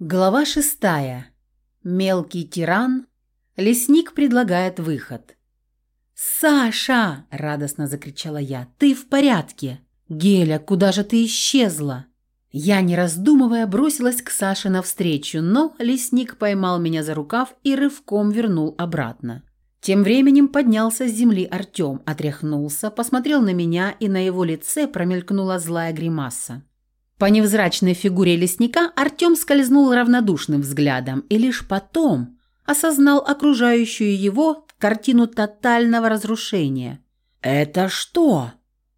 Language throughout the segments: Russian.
Глава шестая. Мелкий тиран. Лесник предлагает выход. «Саша!» – радостно закричала я. «Ты в порядке?» «Геля, куда же ты исчезла?» Я, не раздумывая, бросилась к Саше навстречу, но лесник поймал меня за рукав и рывком вернул обратно. Тем временем поднялся с земли Артем, отряхнулся, посмотрел на меня, и на его лице промелькнула злая гримаса. По невзрачной фигуре лесника Артем скользнул равнодушным взглядом и лишь потом осознал окружающую его картину тотального разрушения. «Это что?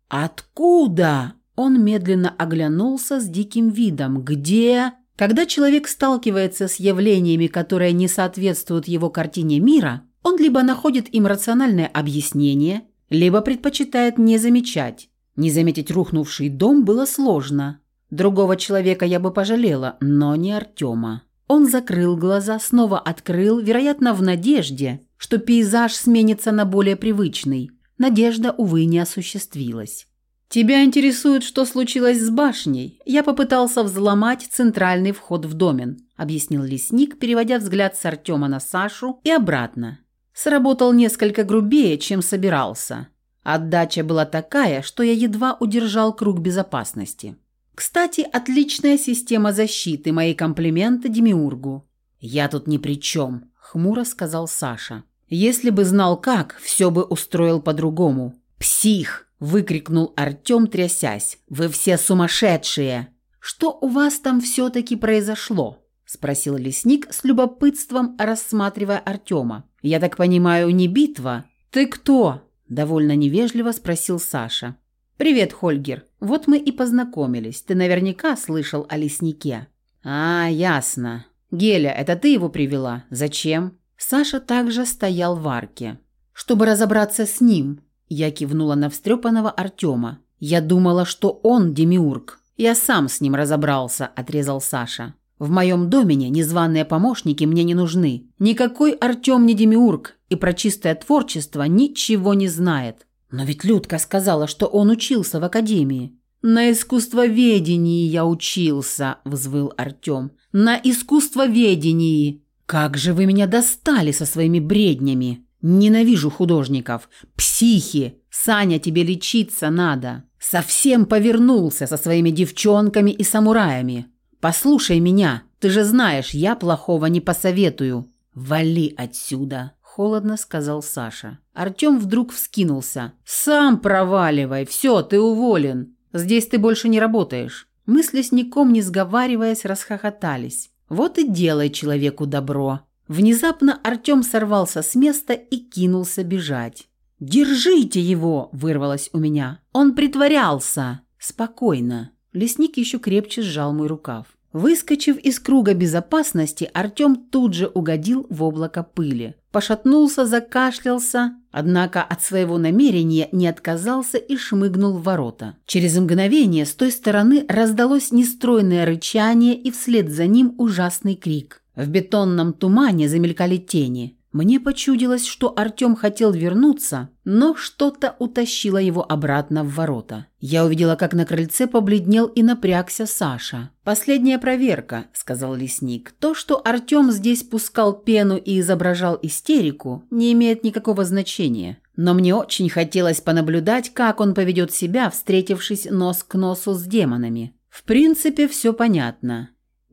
Откуда?» Он медленно оглянулся с диким видом. «Где?» Когда человек сталкивается с явлениями, которые не соответствуют его картине мира, он либо находит им рациональное объяснение, либо предпочитает не замечать. Не заметить рухнувший дом было сложно. Другого человека я бы пожалела, но не Артема. Он закрыл глаза, снова открыл, вероятно, в надежде, что пейзаж сменится на более привычный. Надежда, увы, не осуществилась. «Тебя интересует, что случилось с башней? Я попытался взломать центральный вход в домен», объяснил лесник, переводя взгляд с Артема на Сашу и обратно. Сработал несколько грубее, чем собирался. Отдача была такая, что я едва удержал круг безопасности. Кстати, отличная система защиты, мои комплименты Демиургу. Я тут ни при чем, хмуро сказал Саша. Если бы знал как, все бы устроил по-другому. Псих, выкрикнул Артем, трясясь. Вы все сумасшедшие. Что у вас там все-таки произошло? спросил лесник с любопытством, рассматривая Артема. Я так понимаю, не битва? Ты кто? довольно невежливо спросил Саша. «Привет, Хольгер. Вот мы и познакомились. Ты наверняка слышал о леснике». «А, ясно. Геля, это ты его привела? Зачем?» Саша также стоял в арке. «Чтобы разобраться с ним», – я кивнула на встрепанного Артема. «Я думала, что он демиург. Я сам с ним разобрался», – отрезал Саша. «В моем домене незваные помощники мне не нужны. Никакой Артем не демиург и про чистое творчество ничего не знает. Но ведь Людка сказала, что он учился в академии. На искусствоведении я учился, взвыл Артем. На искусствоведении. Как же вы меня достали со своими бреднями. Ненавижу художников. Психи. Саня, тебе лечиться надо. Совсем повернулся со своими девчонками и самураями. Послушай меня. Ты же знаешь, я плохого не посоветую. Вали отсюда холодно сказал Саша. Артем вдруг вскинулся. «Сам проваливай, все, ты уволен. Здесь ты больше не работаешь». Мы с лесником, не сговариваясь, расхохотались. «Вот и делай человеку добро». Внезапно Артем сорвался с места и кинулся бежать. «Держите его!» – вырвалось у меня. «Он притворялся!» «Спокойно». Лесник еще крепче сжал мой рукав. Выскочив из круга безопасности, Артем тут же угодил в облако пыли. Пошатнулся, закашлялся, однако от своего намерения не отказался и шмыгнул в ворота. Через мгновение с той стороны раздалось нестройное рычание и вслед за ним ужасный крик. В бетонном тумане замелькали тени. Мне почудилось, что Артем хотел вернуться, но что-то утащило его обратно в ворота. Я увидела, как на крыльце побледнел и напрягся Саша. «Последняя проверка», – сказал лесник. «То, что Артем здесь пускал пену и изображал истерику, не имеет никакого значения. Но мне очень хотелось понаблюдать, как он поведет себя, встретившись нос к носу с демонами. В принципе, все понятно.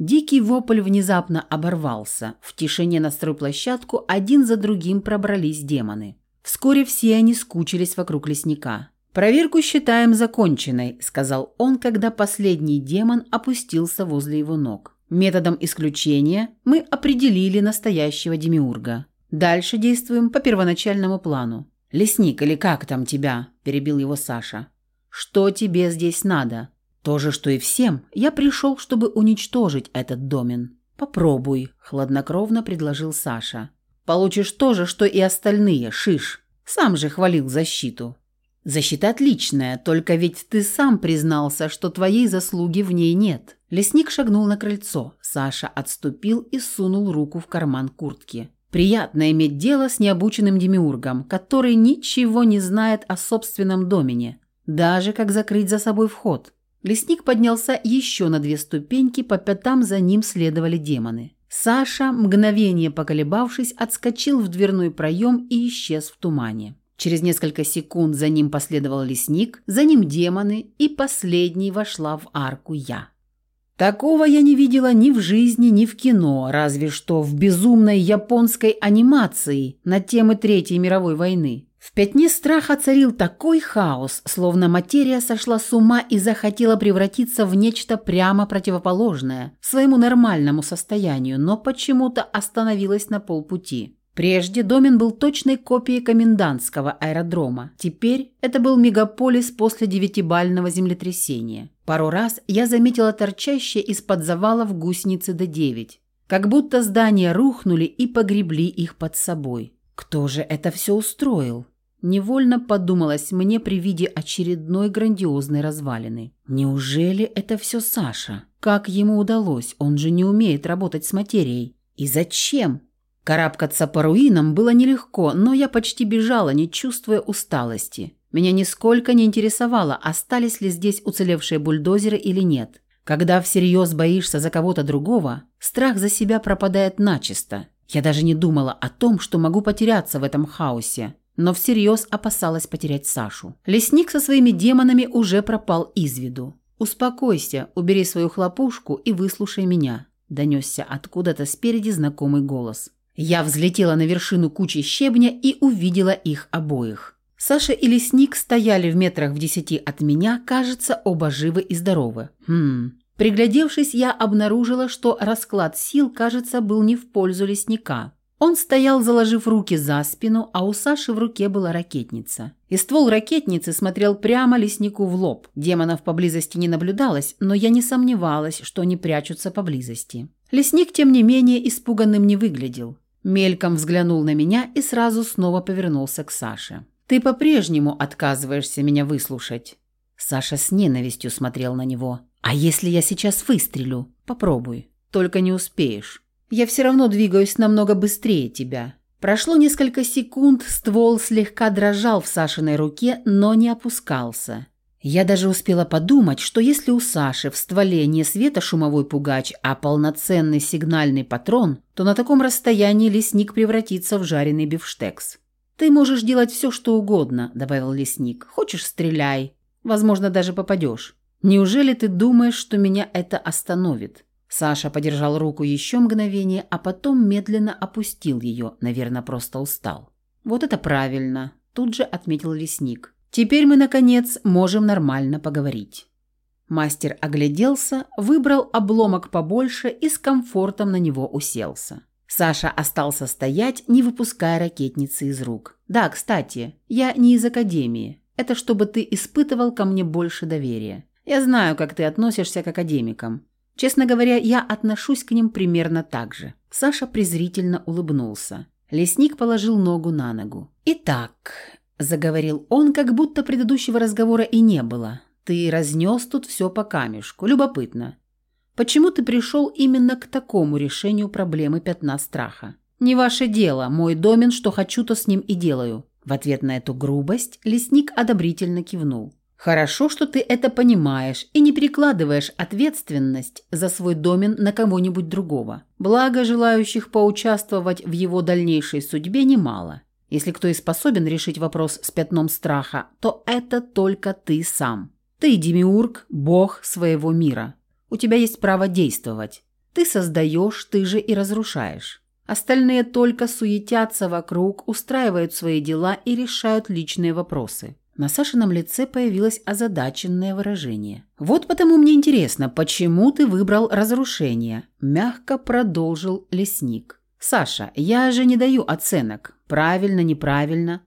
Дикий вопль внезапно оборвался. В тишине на стройплощадку один за другим пробрались демоны. Вскоре все они скучились вокруг лесника. «Проверку считаем законченной», – сказал он, когда последний демон опустился возле его ног. Методом исключения мы определили настоящего демиурга. Дальше действуем по первоначальному плану. «Лесник, или как там тебя?» – перебил его Саша. «Что тебе здесь надо?» То же, что и всем, я пришел, чтобы уничтожить этот домен. Попробуй, хладнокровно предложил Саша. Получишь то же, что и остальные, шиш. Сам же хвалил защиту. Защита отличная, только ведь ты сам признался, что твоей заслуги в ней нет. Лесник шагнул на крыльцо. Саша отступил и сунул руку в карман куртки. Приятно иметь дело с необученным демиургом, который ничего не знает о собственном домене, даже как закрыть за собой вход. Лесник поднялся еще на две ступеньки, по пятам за ним следовали демоны. Саша, мгновение поколебавшись, отскочил в дверной проем и исчез в тумане. Через несколько секунд за ним последовал лесник, за ним демоны, и последней вошла в арку я. Такого я не видела ни в жизни, ни в кино, разве что в безумной японской анимации на темы Третьей мировой войны. В пятне страха царил такой хаос, словно материя сошла с ума и захотела превратиться в нечто прямо противоположное своему нормальному состоянию, но почему-то остановилась на полпути. Прежде Домин был точной копией комендантского аэродрома. Теперь это был мегаполис после девятибального землетрясения. Пару раз я заметила торчащие из-под завалов гусеницы Д-9. Как будто здания рухнули и погребли их под собой. Кто же это все устроил? Невольно подумалось мне при виде очередной грандиозной развалины. Неужели это все Саша? Как ему удалось? Он же не умеет работать с материей. И зачем? Карабкаться по руинам было нелегко, но я почти бежала, не чувствуя усталости. Меня нисколько не интересовало, остались ли здесь уцелевшие бульдозеры или нет. Когда всерьез боишься за кого-то другого, страх за себя пропадает начисто. Я даже не думала о том, что могу потеряться в этом хаосе но всерьез опасалась потерять Сашу. Лесник со своими демонами уже пропал из виду. «Успокойся, убери свою хлопушку и выслушай меня», – донесся откуда-то спереди знакомый голос. Я взлетела на вершину кучи щебня и увидела их обоих. Саша и лесник стояли в метрах в десяти от меня, кажется, оба живы и здоровы. Хм. Приглядевшись, я обнаружила, что расклад сил, кажется, был не в пользу лесника. Он стоял, заложив руки за спину, а у Саши в руке была ракетница. И ствол ракетницы смотрел прямо леснику в лоб. Демонов поблизости не наблюдалось, но я не сомневалась, что они прячутся поблизости. Лесник, тем не менее, испуганным не выглядел. Мельком взглянул на меня и сразу снова повернулся к Саше. «Ты по-прежнему отказываешься меня выслушать?» Саша с ненавистью смотрел на него. «А если я сейчас выстрелю? Попробуй. Только не успеешь. Я все равно двигаюсь намного быстрее тебя». Прошло несколько секунд, ствол слегка дрожал в Сашиной руке, но не опускался. Я даже успела подумать, что если у Саши в стволе не светошумовой пугач, а полноценный сигнальный патрон, то на таком расстоянии лесник превратится в жареный бифштекс. «Ты можешь делать все, что угодно», – добавил лесник. «Хочешь – стреляй. Возможно, даже попадешь. Неужели ты думаешь, что меня это остановит?» Саша подержал руку еще мгновение, а потом медленно опустил ее, наверное, просто устал. «Вот это правильно», – тут же отметил лесник. «Теперь мы, наконец, можем нормально поговорить». Мастер огляделся, выбрал обломок побольше и с комфортом на него уселся. Саша остался стоять, не выпуская ракетницы из рук. «Да, кстати, я не из академии. Это чтобы ты испытывал ко мне больше доверия. Я знаю, как ты относишься к академикам. Честно говоря, я отношусь к ним примерно так же. Саша презрительно улыбнулся. Лесник положил ногу на ногу. «Итак», – заговорил он, как будто предыдущего разговора и не было. «Ты разнес тут все по камешку. Любопытно. Почему ты пришел именно к такому решению проблемы пятна страха? Не ваше дело. Мой домен, что хочу, то с ним и делаю». В ответ на эту грубость лесник одобрительно кивнул. Хорошо, что ты это понимаешь и не перекладываешь ответственность за свой домен на кого-нибудь другого. Благо, желающих поучаствовать в его дальнейшей судьбе немало. Если кто и способен решить вопрос с пятном страха, то это только ты сам. Ты демиург, бог своего мира. У тебя есть право действовать. Ты создаешь, ты же и разрушаешь. Остальные только суетятся вокруг, устраивают свои дела и решают личные вопросы. На Сашином лице появилось озадаченное выражение. «Вот потому мне интересно, почему ты выбрал разрушение?» Мягко продолжил лесник. «Саша, я же не даю оценок. Правильно, неправильно.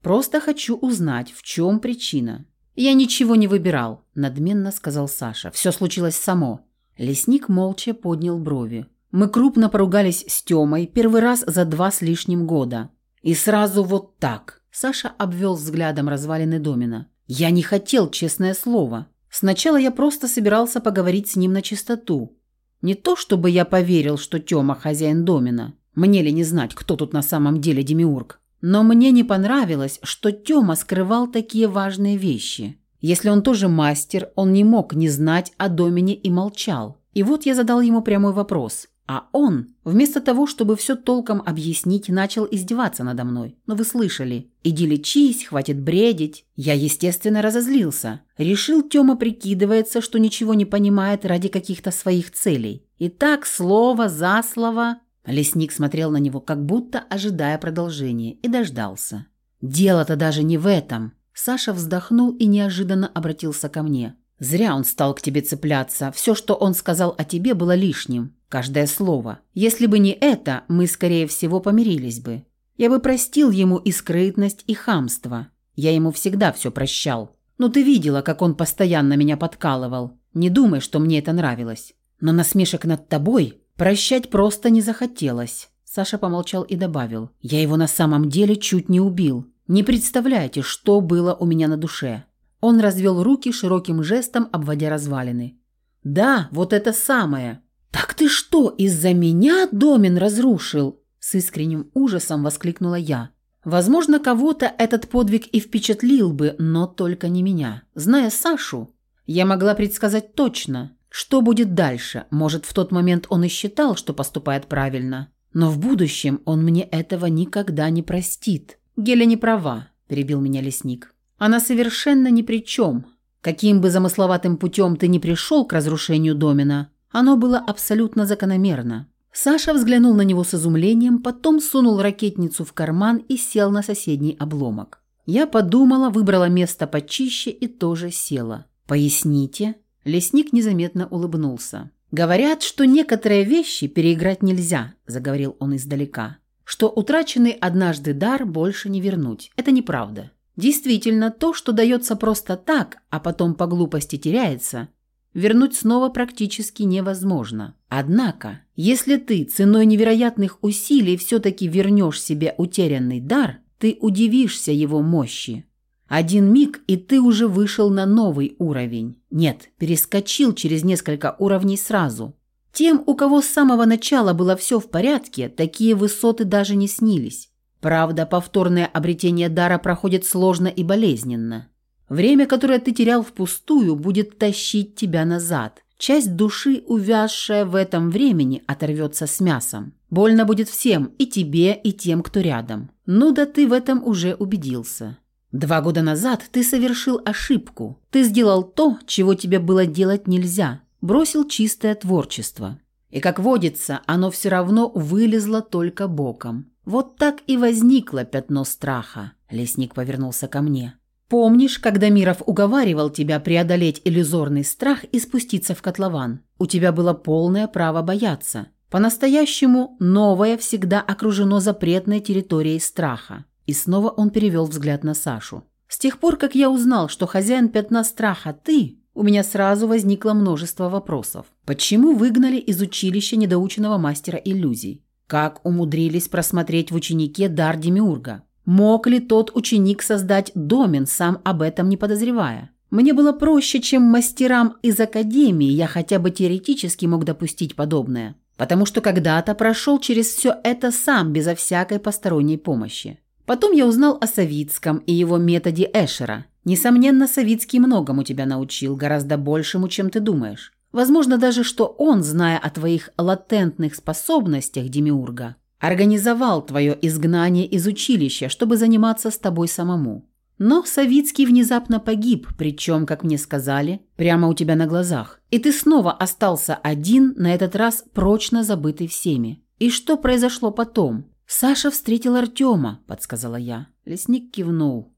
Просто хочу узнать, в чем причина». «Я ничего не выбирал», – надменно сказал Саша. «Все случилось само». Лесник молча поднял брови. «Мы крупно поругались с Тёмой первый раз за два с лишним года. И сразу вот так. Саша обвел взглядом развалины домина. «Я не хотел, честное слово. Сначала я просто собирался поговорить с ним на чистоту. Не то, чтобы я поверил, что Тёма хозяин домина. Мне ли не знать, кто тут на самом деле демиург. Но мне не понравилось, что Тёма скрывал такие важные вещи. Если он тоже мастер, он не мог не знать о Домине и молчал. И вот я задал ему прямой вопрос. А он, вместо того, чтобы все толком объяснить, начал издеваться надо мной. Но вы слышали. Иди лечись, хватит бредить. Я, естественно, разозлился. Решил, Тёма прикидывается, что ничего не понимает ради каких-то своих целей. И так, слово за слово... Лесник смотрел на него, как будто ожидая продолжения, и дождался. «Дело-то даже не в этом». Саша вздохнул и неожиданно обратился ко мне. «Зря он стал к тебе цепляться. Все, что он сказал о тебе, было лишним. Каждое слово. Если бы не это, мы, скорее всего, помирились бы. Я бы простил ему и скрытность, и хамство. Я ему всегда все прощал. Но ты видела, как он постоянно меня подкалывал. Не думай, что мне это нравилось. Но насмешек над тобой прощать просто не захотелось». Саша помолчал и добавил. «Я его на самом деле чуть не убил. Не представляете, что было у меня на душе. Он развел руки широким жестом, обводя развалины. «Да, вот это самое!» «Так ты что, из-за меня домен разрушил?» С искренним ужасом воскликнула я. Возможно, кого-то этот подвиг и впечатлил бы, но только не меня. Зная Сашу, я могла предсказать точно, что будет дальше. Может, в тот момент он и считал, что поступает правильно. Но в будущем он мне этого никогда не простит. «Геля не права», – перебил меня лесник. Она совершенно ни при чем. Каким бы замысловатым путем ты ни пришел к разрушению домена, оно было абсолютно закономерно. Саша взглянул на него с изумлением, потом сунул ракетницу в карман и сел на соседний обломок. Я подумала, выбрала место почище и тоже села. «Поясните?» Лесник незаметно улыбнулся. «Говорят, что некоторые вещи переиграть нельзя», – заговорил он издалека. «Что утраченный однажды дар больше не вернуть. Это неправда. Действительно, то, что дается просто так, а потом по глупости теряется, вернуть снова практически невозможно. Однако, если ты ценой невероятных усилий все-таки вернешь себе утерянный дар, ты удивишься его мощи. Один миг, и ты уже вышел на новый уровень. Нет, перескочил через несколько уровней сразу. Тем, у кого с самого начала было все в порядке, такие высоты даже не снились. Правда, повторное обретение дара проходит сложно и болезненно. Время, которое ты терял впустую, будет тащить тебя назад. Часть души, увязшая в этом времени, оторвется с мясом. Больно будет всем, и тебе, и тем, кто рядом. Ну да ты в этом уже убедился. Два года назад ты совершил ошибку. Ты сделал то, чего тебе было делать нельзя. Бросил чистое творчество. И, как водится, оно все равно вылезло только боком. Вот так и возникло пятно страха. Лесник повернулся ко мне. Помнишь, когда Миров уговаривал тебя преодолеть иллюзорный страх и спуститься в котлован? У тебя было полное право бояться. По-настоящему новое всегда окружено запретной территорией страха. И снова он перевел взгляд на Сашу. С тех пор, как я узнал, что хозяин пятна страха ты, у меня сразу возникло множество вопросов. Почему выгнали из училища недоученного мастера иллюзий? Как умудрились просмотреть в ученике дар Демиурга? Мог ли тот ученик создать домен, сам об этом не подозревая? Мне было проще, чем мастерам из академии, я хотя бы теоретически мог допустить подобное. Потому что когда-то прошел через все это сам, безо всякой посторонней помощи. Потом я узнал о Савицком и его методе Эшера. Несомненно, Савицкий многому тебя научил, гораздо большему, чем ты думаешь. Возможно даже, что он, зная о твоих латентных способностях, Демиурга, организовал твое изгнание из училища, чтобы заниматься с тобой самому. Но Савицкий внезапно погиб, причем, как мне сказали, прямо у тебя на глазах. И ты снова остался один, на этот раз прочно забытый всеми. И что произошло потом? Саша встретил Артема, подсказала я. Лесник кивнул.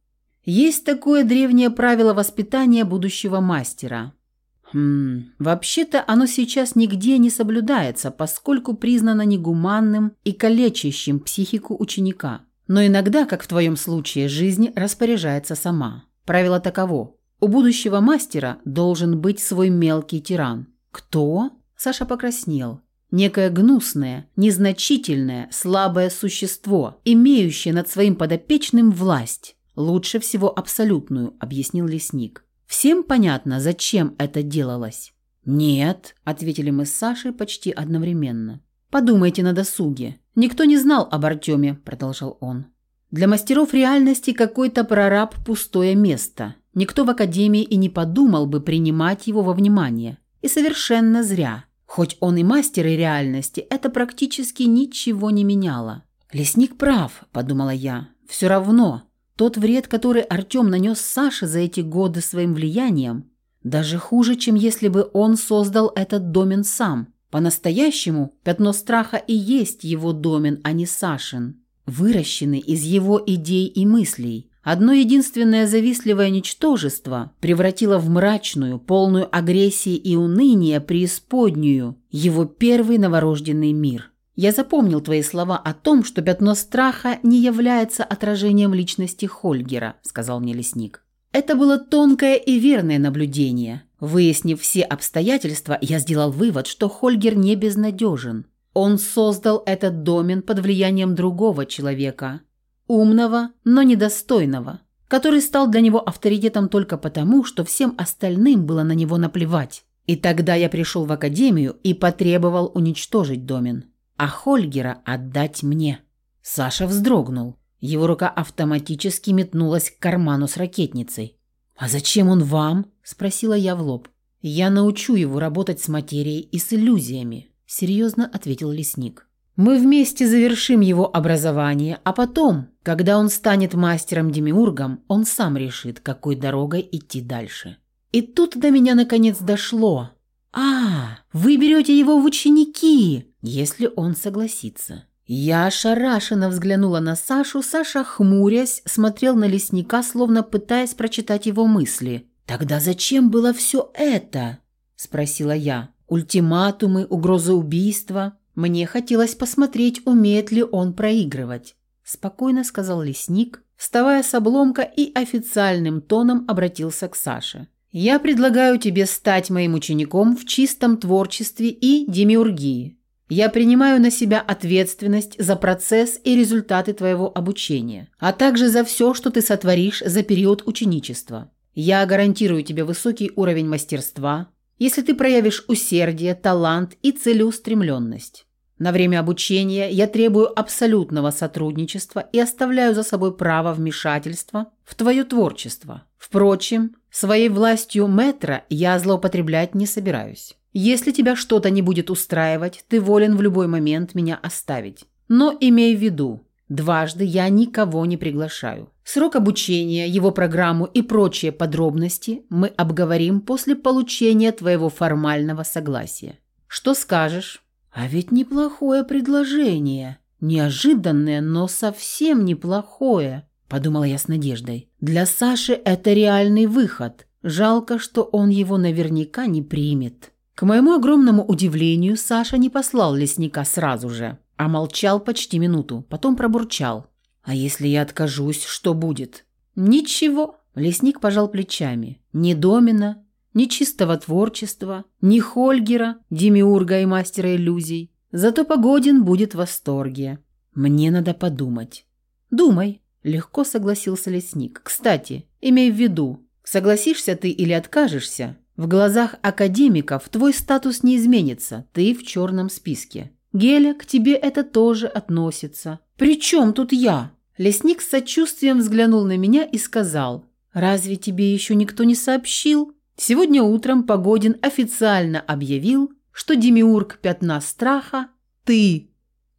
Есть такое древнее правило воспитания будущего мастера. Хм, вообще-то оно сейчас нигде не соблюдается, поскольку признано негуманным и калечащим психику ученика. Но иногда, как в твоем случае, жизнь распоряжается сама. Правило таково. У будущего мастера должен быть свой мелкий тиран. Кто? Саша покраснел. Некое гнусное, незначительное, слабое существо, имеющее над своим подопечным власть. Лучше всего абсолютную, объяснил лесник. Всем понятно, зачем это делалось?» «Нет», – ответили мы с Сашей почти одновременно. «Подумайте на досуге. Никто не знал об Артеме», – продолжал он. «Для мастеров реальности какой-то прораб – пустое место. никто в Академии и не подумал бы принимать его во внимание. И совершенно зря. Хоть он и мастер и реальности, это практически ничего не меняло. «Лесник прав», – подумала я. «Все равно, тот вред, который Артем нанес Саше за эти годы своим влиянием, даже хуже, чем если бы он создал этот домен сам. По-настоящему, пятно страха и есть его домен, а не Сашин, выращенный из его идей и мыслей. Одно единственное завистливое ничтожество превратило в мрачную, полную агрессии и уныния преисподнюю его первый новорожденный мир. Я запомнил твои слова о том, что пятно страха не является отражением личности Хольгера, сказал мне лесник. Это было тонкое и верное наблюдение. Выяснив все обстоятельства, я сделал вывод, что Хольгер не безнадежен. Он создал этот домен под влиянием другого человека, умного, но недостойного, который стал для него авторитетом только потому, что всем остальным было на него наплевать. И тогда я пришел в академию и потребовал уничтожить домен, а Хольгера отдать мне. Саша вздрогнул. Его рука автоматически метнулась к карману с ракетницей. «А зачем он вам?» – спросила я в лоб. «Я научу его работать с материей и с иллюзиями», – серьезно ответил лесник. «Мы вместе завершим его образование, а потом, когда он станет мастером-демиургом, он сам решит, какой дорогой идти дальше». И тут до меня наконец дошло. «А, вы берете его в ученики, если он согласится». Я ошарашенно взглянула на Сашу. Саша, хмурясь, смотрел на лесника, словно пытаясь прочитать его мысли. «Тогда зачем было все это?» – спросила я. «Ультиматумы, угрозы убийства. Мне хотелось посмотреть, умеет ли он проигрывать». Спокойно сказал лесник, вставая с обломка и официальным тоном обратился к Саше. «Я предлагаю тебе стать моим учеником в чистом творчестве и демиургии. Я принимаю на себя ответственность за процесс и результаты твоего обучения, а также за все, что ты сотворишь за период ученичества. Я гарантирую тебе высокий уровень мастерства, если ты проявишь усердие, талант и целеустремленность. На время обучения я требую абсолютного сотрудничества и оставляю за собой право вмешательства в твое творчество. Впрочем, своей властью метра я злоупотреблять не собираюсь. Если тебя что-то не будет устраивать, ты волен в любой момент меня оставить. Но имей в виду, дважды я никого не приглашаю. Срок обучения, его программу и прочие подробности мы обговорим после получения твоего формального согласия. Что скажешь? А ведь неплохое предложение. Неожиданное, но совсем неплохое, подумала я с надеждой. Для Саши это реальный выход. Жалко, что он его наверняка не примет. К моему огромному удивлению, Саша не послал лесника сразу же, а молчал почти минуту, потом пробурчал. «А если я откажусь, что будет?» «Ничего», – лесник пожал плечами. «Ни Домина, ни чистого творчества, ни Хольгера, демиурга и мастера иллюзий. Зато Погодин будет в восторге. Мне надо подумать». «Думай», – легко согласился лесник. «Кстати, имей в виду, согласишься ты или откажешься, в глазах академиков твой статус не изменится, ты в черном списке. Геля, к тебе это тоже относится. При чем тут я? Лесник с сочувствием взглянул на меня и сказал, «Разве тебе еще никто не сообщил?» Сегодня утром Погодин официально объявил, что демиург пятна страха – ты.